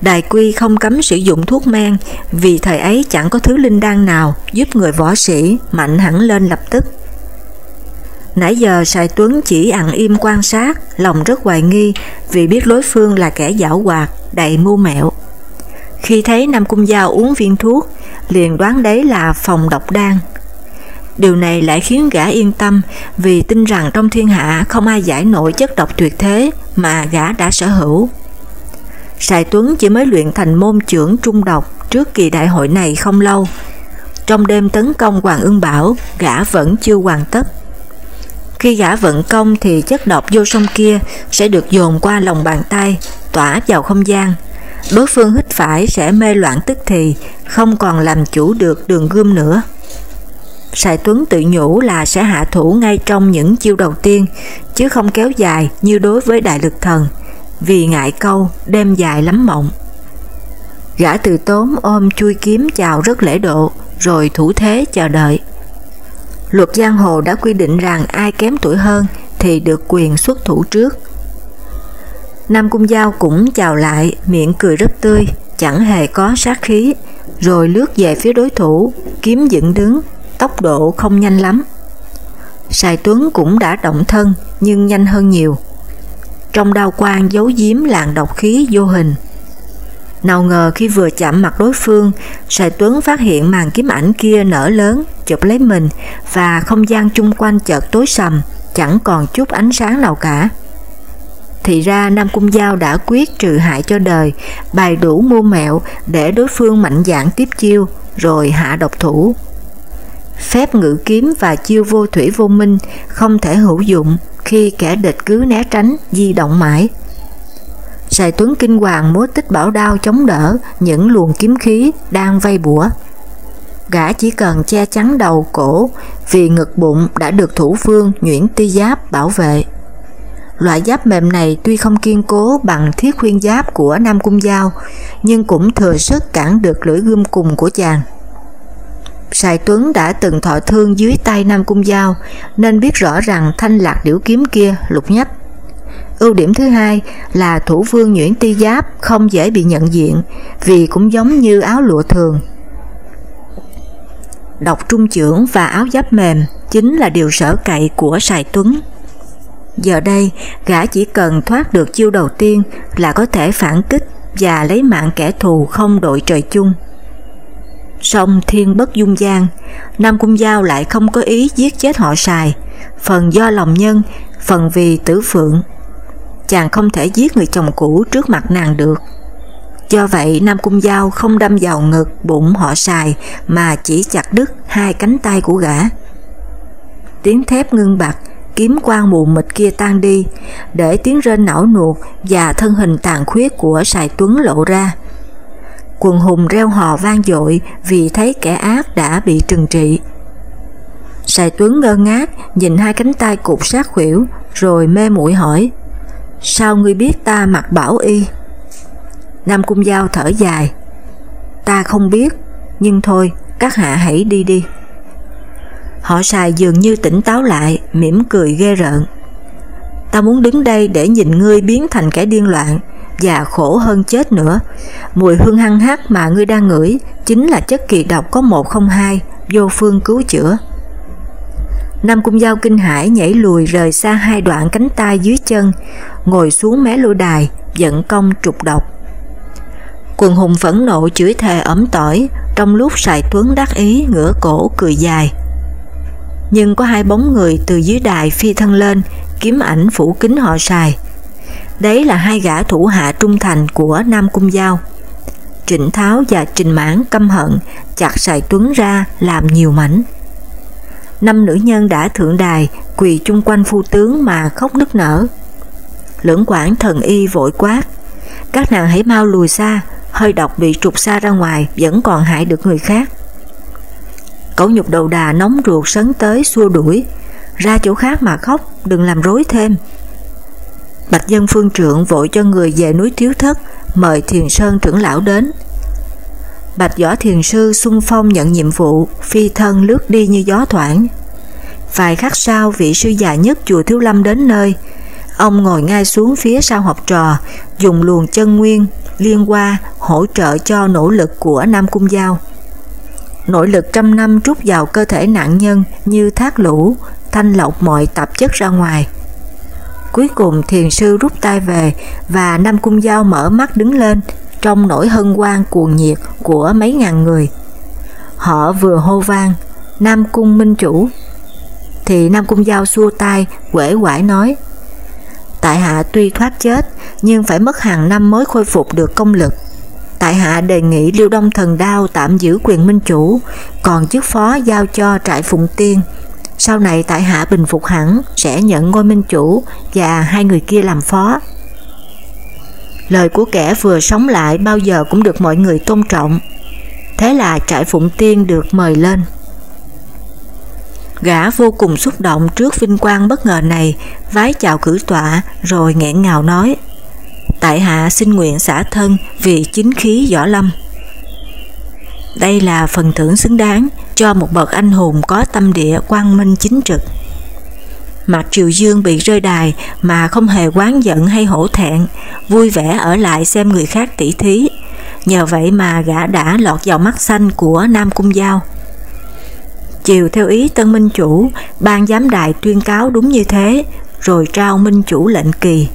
Đài quy không cấm sử dụng thuốc men vì thời ấy chẳng có thứ linh đan nào giúp người võ sĩ mạnh hẳn lên lập tức. Nãy giờ Sài Tuấn chỉ ặn im quan sát, lòng rất hoài nghi vì biết đối phương là kẻ giảo hoạt, đầy mưu mẹo. Khi thấy Nam Cung Giao uống viên thuốc, liền đoán đấy là phòng độc đan. Điều này lại khiến gã yên tâm vì tin rằng trong thiên hạ không ai giải nổi chất độc tuyệt thế mà gã đã sở hữu. Sài Tuấn chỉ mới luyện thành môn trưởng trung độc trước kỳ đại hội này không lâu. Trong đêm tấn công Hoàng Ưng Bảo, gã vẫn chưa hoàn tất. Khi gã vận công thì chất độc vô sông kia sẽ được dồn qua lòng bàn tay, tỏa vào không gian. Đối phương hít phải sẽ mê loạn tức thì, không còn làm chủ được đường gươm nữa. Sài Tuấn tự nhủ là sẽ hạ thủ ngay trong những chiêu đầu tiên, chứ không kéo dài như đối với đại lực thần, vì ngại câu, đêm dài lắm mộng. Gã từ tốn ôm chui kiếm chào rất lễ độ, rồi thủ thế chờ đợi. Luật giang hồ đã quy định rằng ai kém tuổi hơn thì được quyền xuất thủ trước. Nam Cung Giao cũng chào lại, miệng cười rất tươi, chẳng hề có sát khí, rồi lướt về phía đối thủ, kiếm dựng đứng, tốc độ không nhanh lắm. Sài Tuấn cũng đã động thân, nhưng nhanh hơn nhiều. Trong đao quang giấu giếm làn độc khí vô hình. Nào ngờ khi vừa chạm mặt đối phương, Sài Tuấn phát hiện màn kiếm ảnh kia nở lớn, chụp lấy mình và không gian chung quanh chợt tối sầm, chẳng còn chút ánh sáng nào cả. Thì ra Nam Cung Giao đã quyết trừ hại cho đời, bày đủ mưu mẹo để đối phương mạnh dạn tiếp chiêu, rồi hạ độc thủ. Phép ngự kiếm và chiêu vô thủy vô minh không thể hữu dụng khi kẻ địch cứ né tránh, di động mãi. Sài Tuấn Kinh Hoàng múa tích bảo đao chống đỡ những luồng kiếm khí đang vây bủa. Gã chỉ cần che chắn đầu cổ vì ngực bụng đã được thủ phương nhuyễn ti giáp bảo vệ. Loại giáp mềm này tuy không kiên cố bằng thiết khuyên giáp của Nam Cung Giao, nhưng cũng thừa sức cản được lưỡi gươm cùng của chàng. Sài Tuấn đã từng thọ thương dưới tay Nam Cung Giao, nên biết rõ rằng thanh lạc điểu kiếm kia lục nhấp. Ưu điểm thứ hai là thủ vương nhuyễn ti giáp không dễ bị nhận diện vì cũng giống như áo lụa thường. Độc trung trưởng và áo giáp mềm chính là điều sở cậy của Sài Tuấn. Giờ đây, gã chỉ cần thoát được chiêu đầu tiên là có thể phản kích và lấy mạng kẻ thù không đội trời chung. Song thiên bất dung gian, Nam Cung Giao lại không có ý giết chết họ xài, phần do lòng nhân, phần vì tử phượng. Chàng không thể giết người chồng cũ trước mặt nàng được. Do vậy Nam Cung Giao không đâm vào ngực bụng họ xài mà chỉ chặt đứt hai cánh tay của gã. Tiếng thép ngưng bặt, kiếm quang mù mịt kia tan đi, để tiếng rên não nuột và thân hình tàn khuyết của Sài Tuấn lộ ra. Quần hùng reo hò vang dội vì thấy kẻ ác đã bị trừng trị. Sài Tuấn ngơ ngác nhìn hai cánh tay cụt sát khuỷu rồi mê mũi hỏi Sao ngươi biết ta mặc bảo y? Nam Cung Giao thở dài Ta không biết, nhưng thôi, các hạ hãy đi đi. Họ xài dường như tỉnh táo lại, mỉm cười ghê rợn. Ta muốn đứng đây để nhìn ngươi biến thành kẻ điên loạn, và khổ hơn chết nữa. Mùi hương hăng hát mà ngươi đang ngửi chính là chất kỳ độc có một không hai, vô phương cứu chữa. Nam Cung Giao kinh hãi nhảy lùi rời xa hai đoạn cánh tay dưới chân, ngồi xuống mé lô đài, giận công trục độc. Quần hùng phẫn nộ chửi thề ẩm tỏi, trong lúc Sài Tuấn đắc ý ngửa cổ cười dài. Nhưng có hai bóng người từ dưới đài phi thân lên, kiếm ảnh phủ kính họ xài Đấy là hai gã thủ hạ trung thành của Nam Cung Giao. Trịnh Tháo và Trình Mãn căm hận, chặt Sài Tuấn ra làm nhiều mảnh. Năm nữ nhân đã thượng đài, quỳ chung quanh phu tướng mà khóc nức nở. Lưỡng quản thần y vội quát, các nàng hãy mau lùi xa, hơi độc bị trục xa ra ngoài vẫn còn hại được người khác. Cẩu nhục đầu đà nóng ruột sấn tới xua đuổi, ra chỗ khác mà khóc, đừng làm rối thêm. Bạch dân phương trượng vội cho người về núi Thiếu Thất, mời Thiền Sơn trưởng lão đến. Bạch Võ Thiền Sư xung phong nhận nhiệm vụ, phi thân lướt đi như gió thoảng. Vài khắc sau vị sư già nhất chùa Thiếu Lâm đến nơi, ông ngồi ngay xuống phía sau học trò, dùng luồng chân nguyên liên qua hỗ trợ cho nỗ lực của Nam Cung Giao. Nội lực trăm năm trút vào cơ thể nạn nhân như thác lũ, thanh lọc mọi tạp chất ra ngoài. Cuối cùng thiền sư rút tay về và Nam Cung Giao mở mắt đứng lên trong nỗi hân hoan cuồng nhiệt của mấy ngàn người. Họ vừa hô vang, Nam Cung Minh Chủ. Thì Nam Cung Giao xua tay, quể quải nói, Tại hạ tuy thoát chết, nhưng phải mất hàng năm mới khôi phục được công lực. Tại hạ đề nghị Liêu Đông Thần Đao tạm giữ quyền minh chủ, còn chức phó giao cho trại Phụng Tiên. Sau này tại hạ bình phục hẳn sẽ nhận ngôi minh chủ và hai người kia làm phó. Lời của kẻ vừa sống lại bao giờ cũng được mọi người tôn trọng. Thế là trại Phụng Tiên được mời lên. Gã vô cùng xúc động trước vinh quang bất ngờ này, vái chào cử tọa rồi nghẹn ngào nói Tại hạ xin nguyện xả thân vì chính khí võ lâm. Đây là phần thưởng xứng đáng cho một bậc anh hùng có tâm địa quang minh chính trực. Mặt Triều Dương bị rơi đài mà không hề quán giận hay hổ thẹn, vui vẻ ở lại xem người khác tỉ thí. Nhờ vậy mà gã đã lọt vào mắt xanh của Nam Cung Giao. Chiều theo ý tân minh chủ, ban giám đài tuyên cáo đúng như thế, rồi trao minh chủ lệnh kỳ.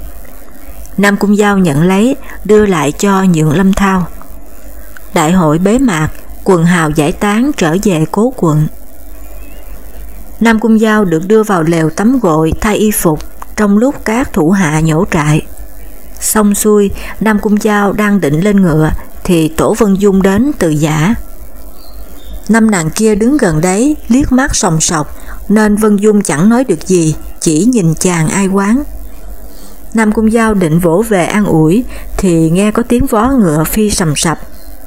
Nam Cung Giao nhận lấy, đưa lại cho Nhượng Lâm Thao. Đại hội bế mạc, quần hào giải tán trở về cố quận. Nam Cung Giao được đưa vào lều tắm gội thay y phục trong lúc các thủ hạ nhổ trại. Xong xuôi, Nam Cung Giao đang định lên ngựa thì Tổ Vân Dung đến từ giả. Năm nàng kia đứng gần đấy, liếc mắt sòng sọc, nên Vân Dung chẳng nói được gì, chỉ nhìn chàng ai quán. Nam Cung Giao định vỗ về an ủi, thì nghe có tiếng vó ngựa phi sầm sập,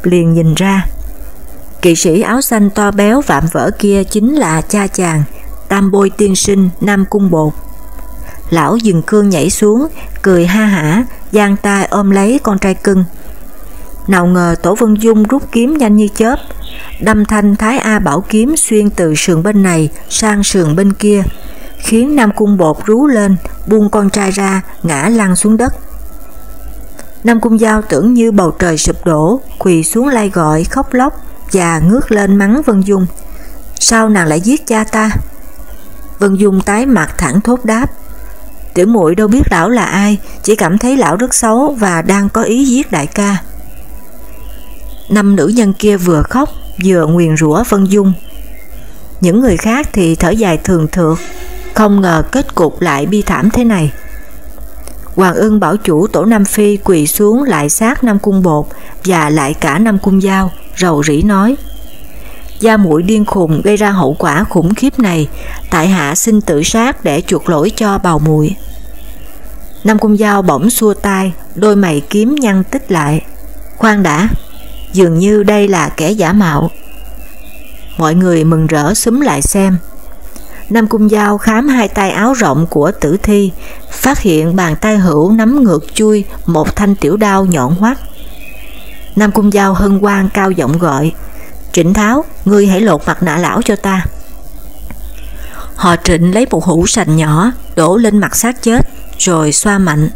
liền nhìn ra. Kỵ sĩ áo xanh to béo vạm vỡ kia chính là cha chàng, tam bôi tiên sinh Nam Cung Bột. Lão dừng cương nhảy xuống, cười ha hả, giang tay ôm lấy con trai cưng. Nào ngờ Tổ Vân Dung rút kiếm nhanh như chớp, đâm thanh Thái A Bảo kiếm xuyên từ sườn bên này sang sườn bên kia, khiến Nam Cung Bột rú lên, buông con trai ra, ngã lăn xuống đất. Nam Cung Giao tưởng như bầu trời sụp đổ, quỳ xuống lai gọi, khóc lóc và ngước lên mắng Vân Dung. Sao nàng lại giết cha ta? Vân Dung tái mặt thẳng thốt đáp. Tiểu muội đâu biết lão là ai, chỉ cảm thấy lão rất xấu và đang có ý giết đại ca. Năm nữ nhân kia vừa khóc, vừa nguyền rủa Vân Dung. Những người khác thì thở dài thường thượt, không ngờ kết cục lại bi thảm thế này. Hoàng ưng bảo chủ tổ Nam Phi quỳ xuống lại sát Nam Cung Bột và lại cả Nam Cung Giao, rầu rĩ nói Gia mũi điên khùng gây ra hậu quả khủng khiếp này, tại hạ xin tự sát để chuộc lỗi cho bào muội. Nam Cung Giao bỗng xua tay, đôi mày kiếm nhăn tích lại. Khoan đã, dường như đây là kẻ giả mạo. Mọi người mừng rỡ xúm lại xem. Nam Cung Giao khám hai tay áo rộng của tử thi, phát hiện bàn tay hữu nắm ngược chui một thanh tiểu đao nhọn hoắt. Nam Cung Giao hân hoan cao giọng gọi, Trịnh Tháo, ngươi hãy lột mặt nạ lão cho ta. Họ trịnh lấy một hũ sành nhỏ, đổ lên mặt xác chết, rồi xoa mạnh.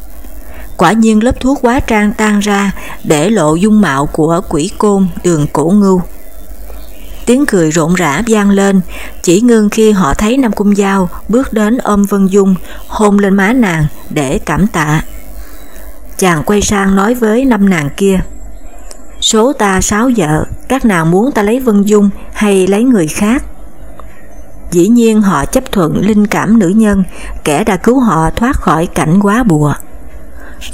Quả nhiên lớp thuốc quá trang tan ra để lộ dung mạo của quỷ côn đường cổ ngưu. Tiếng cười rộn rã vang lên, chỉ ngưng khi họ thấy Nam Cung Giao bước đến ôm Vân Dung, hôn lên má nàng để cảm tạ. Chàng quay sang nói với năm nàng kia, Số ta sáu vợ, các nàng muốn ta lấy Vân Dung hay lấy người khác? Dĩ nhiên họ chấp thuận linh cảm nữ nhân, kẻ đã cứu họ thoát khỏi cảnh quá bùa.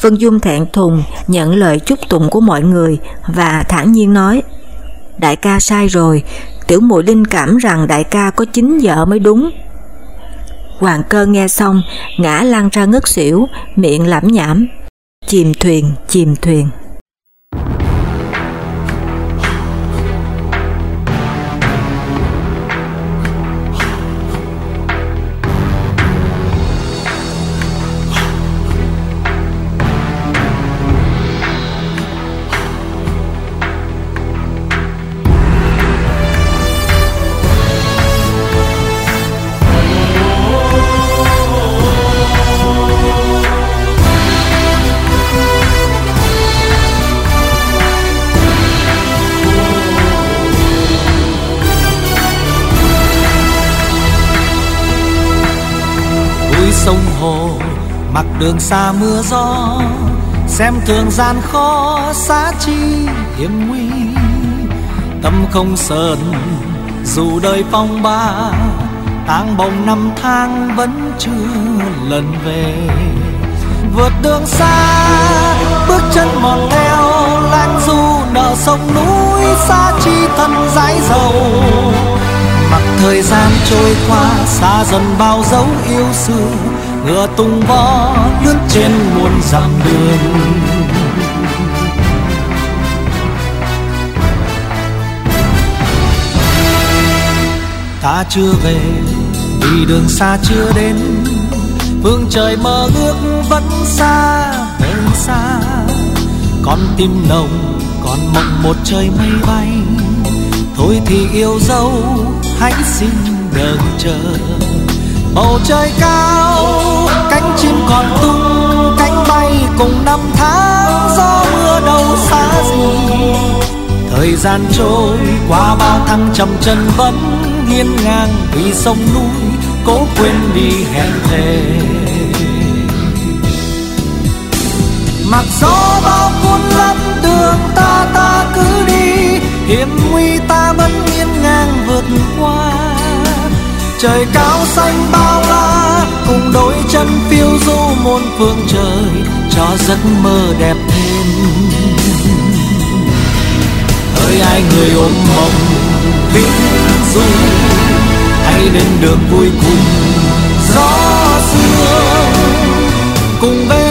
Vân Dung thẹn thùng nhận lời chúc tụng của mọi người và thản nhiên nói Đại ca sai rồi, tiểu muội linh cảm rằng đại ca có chính vợ mới đúng. Hoàng cơ nghe xong, ngã lăn ra ngất xỉu, miệng lẩm nhảm. Chìm thuyền, chìm thuyền. Đường xa mưa gió, xem thường gian khó xa chi hiểm nguy. Tâm không sờn, dù đời phong ba tang bồng năm tháng vẫn chưa lần về. Vượt đường xa, bước chân mòn theo lang du nợ sông núi xa chi thân dãi dầu. Mặc thời gian trôi qua, xa dần bao dấu yêu xưa ngựa tung vó lướt trên muôn dặm đường. Ta chưa về vì đường xa chưa đến. Phương trời mơ ước vẫn xa bên xa. Con tim nồng còn mộng một trời mây bay. Thôi thì yêu dấu, hãy xin đợi chờ bầu trời cao, cánh chim còn tung, cánh bay cùng năm tháng, gió mưa đâu xa gì. Thời gian trôi qua bao thăng trầm chân vẫn hiên ngang vì sông núi cố quên đi hẹn thề. Mặc gió bao cuốn lắm đường, ta ta cứ đi, hiểm nguy ta vẫn hiên ngang vượt qua trời cao xanh bao la, cùng đôi chân phiêu du muôn phương trời, cho giấc mơ đẹp thêm. Hỡi ai người ôm mộng, vĩnh du, hãy đến đường vui cùng. Gió xưa, cùng về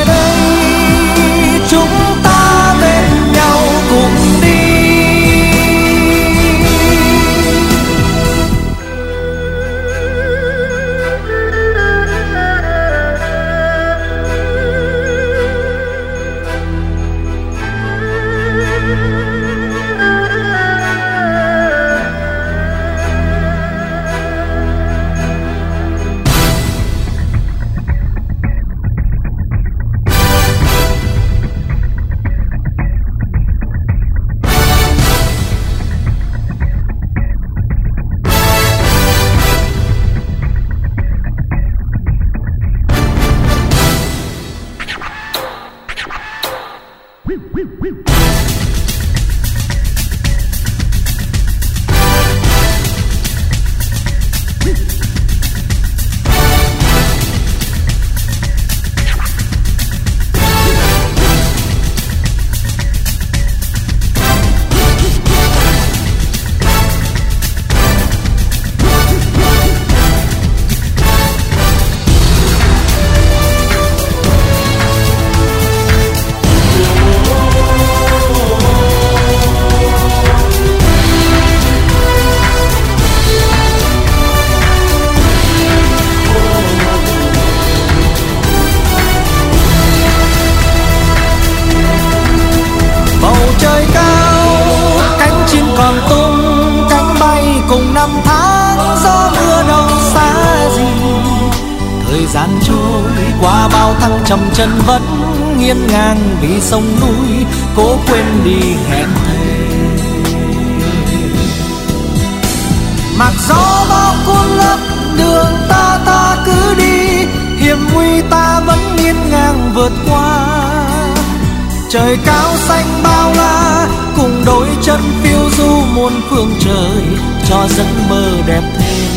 trời cao xanh bao la, cùng đôi chân phiêu du muôn phương trời, cho giấc mơ đẹp thêm.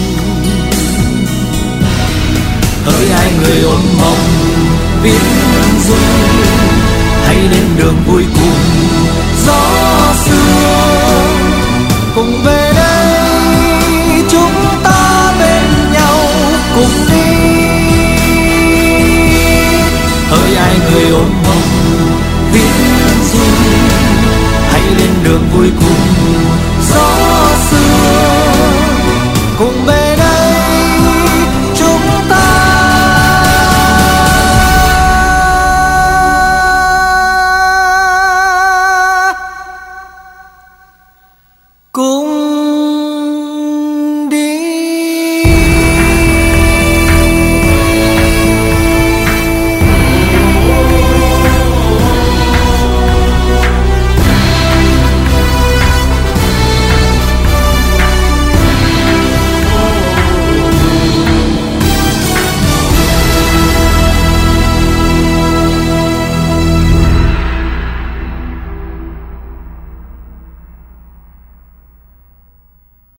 Hỡi ai người ôm mong viết du hãy lên đường vui cùng. Gió xưa, cùng về đây, chúng ta bên nhau cùng đi. Hỡi ai người ôm mong đường vui cùng.